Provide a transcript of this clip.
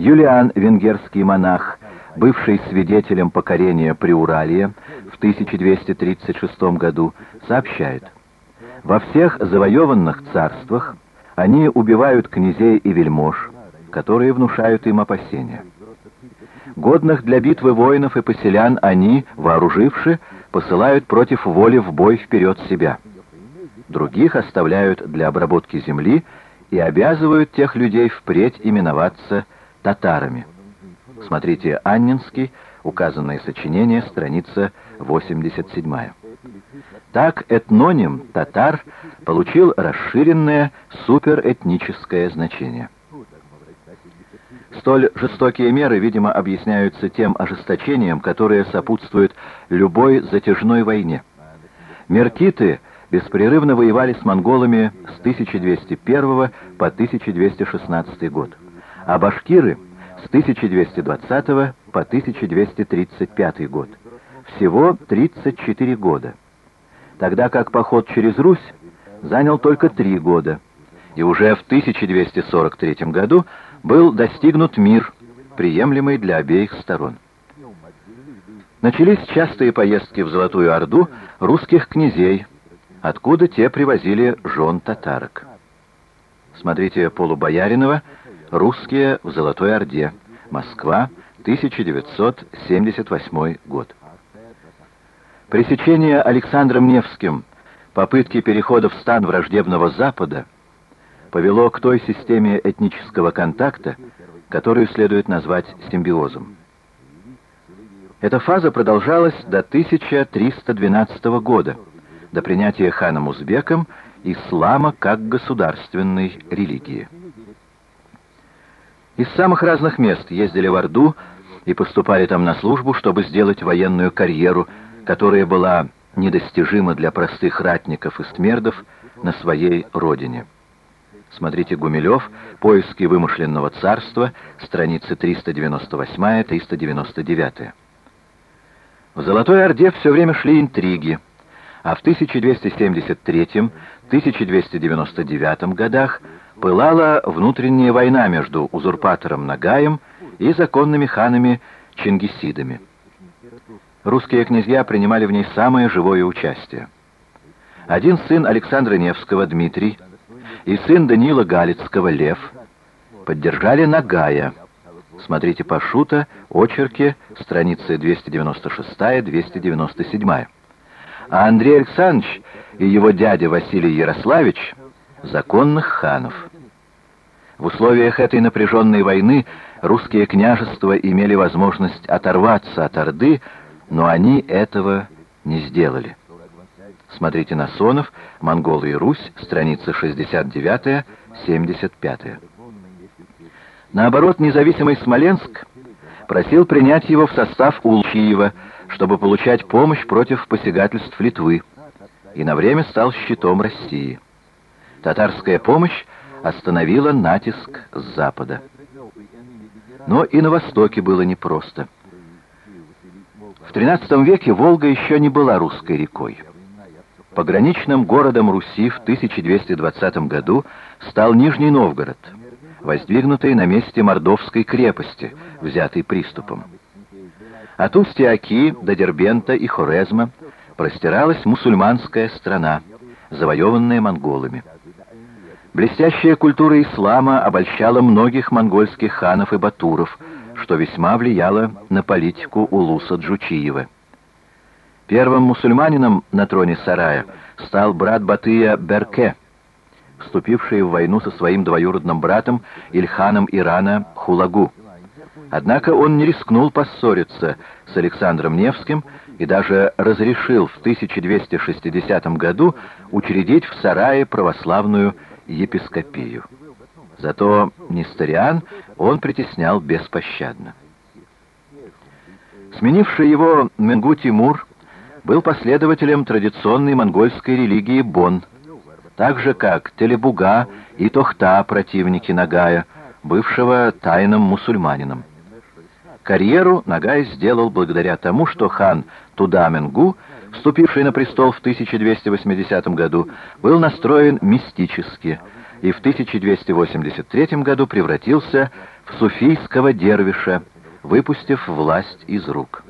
Юлиан, венгерский монах, бывший свидетелем покорения Приуралия в 1236 году, сообщает, «Во всех завоеванных царствах они убивают князей и вельмож, которые внушают им опасения. Годных для битвы воинов и поселян они, вооруживши, посылают против воли в бой вперед себя. Других оставляют для обработки земли и обязывают тех людей впредь именоваться татарами. Смотрите Аннинский, указанное сочинение, страница 87. Так этноним «татар» получил расширенное суперэтническое значение. Столь жестокие меры, видимо, объясняются тем ожесточением, которое сопутствует любой затяжной войне. Меркиты беспрерывно воевали с монголами с 1201 по 1216 год, а башкиры с 1220 по 1235 год. Всего 34 года. Тогда как поход через Русь занял только три года, и уже в 1243 году был достигнут мир, приемлемый для обеих сторон. Начались частые поездки в Золотую Орду русских князей, откуда те привозили жен татарок. Смотрите Полубояринова «Русские в Золотой Орде», Москва, 1978 год. Пресечение Александром Невским попытки перехода в стан враждебного Запада – повело к той системе этнического контакта, которую следует назвать симбиозом. Эта фаза продолжалась до 1312 года, до принятия ханом Узбеком ислама как государственной религии. Из самых разных мест ездили в Орду и поступали там на службу, чтобы сделать военную карьеру, которая была недостижима для простых ратников и смердов на своей родине. Смотрите Гумилев, «Поиски вымышленного царства», страницы 398-399. В Золотой Орде все время шли интриги, а в 1273-1299 годах пылала внутренняя война между узурпатором Нагаем и законными ханами Чингисидами. Русские князья принимали в ней самое живое участие. Один сын Александра Невского, Дмитрий, и сын Даниила Галицкого, Лев, поддержали Нагая. Смотрите Пашута, очерки, страницы 296-297. А Андрей Александрович и его дядя Василий Ярославич — законных ханов. В условиях этой напряженной войны русские княжества имели возможность оторваться от Орды, но они этого не сделали. Смотрите Насонов, «Монголы и Русь», страница 69-75. Наоборот, независимый Смоленск просил принять его в состав Улчиева, чтобы получать помощь против посягательств Литвы, и на время стал щитом России. Татарская помощь остановила натиск с запада. Но и на востоке было непросто. В XIII веке Волга еще не была русской рекой. Пограничным городом Руси в 1220 году стал Нижний Новгород, воздвигнутый на месте Мордовской крепости, взятой приступом. От Устья-Оки до Дербента и Хорезма простиралась мусульманская страна, завоеванная монголами. Блестящая культура ислама обольщала многих монгольских ханов и батуров, что весьма влияло на политику Улуса Джучиева. Первым мусульманином на троне сарая стал брат Батыя Берке, вступивший в войну со своим двоюродным братом Ильханом Ирана Хулагу. Однако он не рискнул поссориться с Александром Невским и даже разрешил в 1260 году учредить в сарае православную епископию. Зато Несториан он притеснял беспощадно. Сменивший его Менгу Тимур был последователем традиционной монгольской религии Бон, так же как Телебуга и Тохта, противники Нагая, бывшего тайным мусульманином. Карьеру Нагай сделал благодаря тому, что хан Тудаменгу, вступивший на престол в 1280 году, был настроен мистически и в 1283 году превратился в суфийского дервиша, выпустив власть из рук.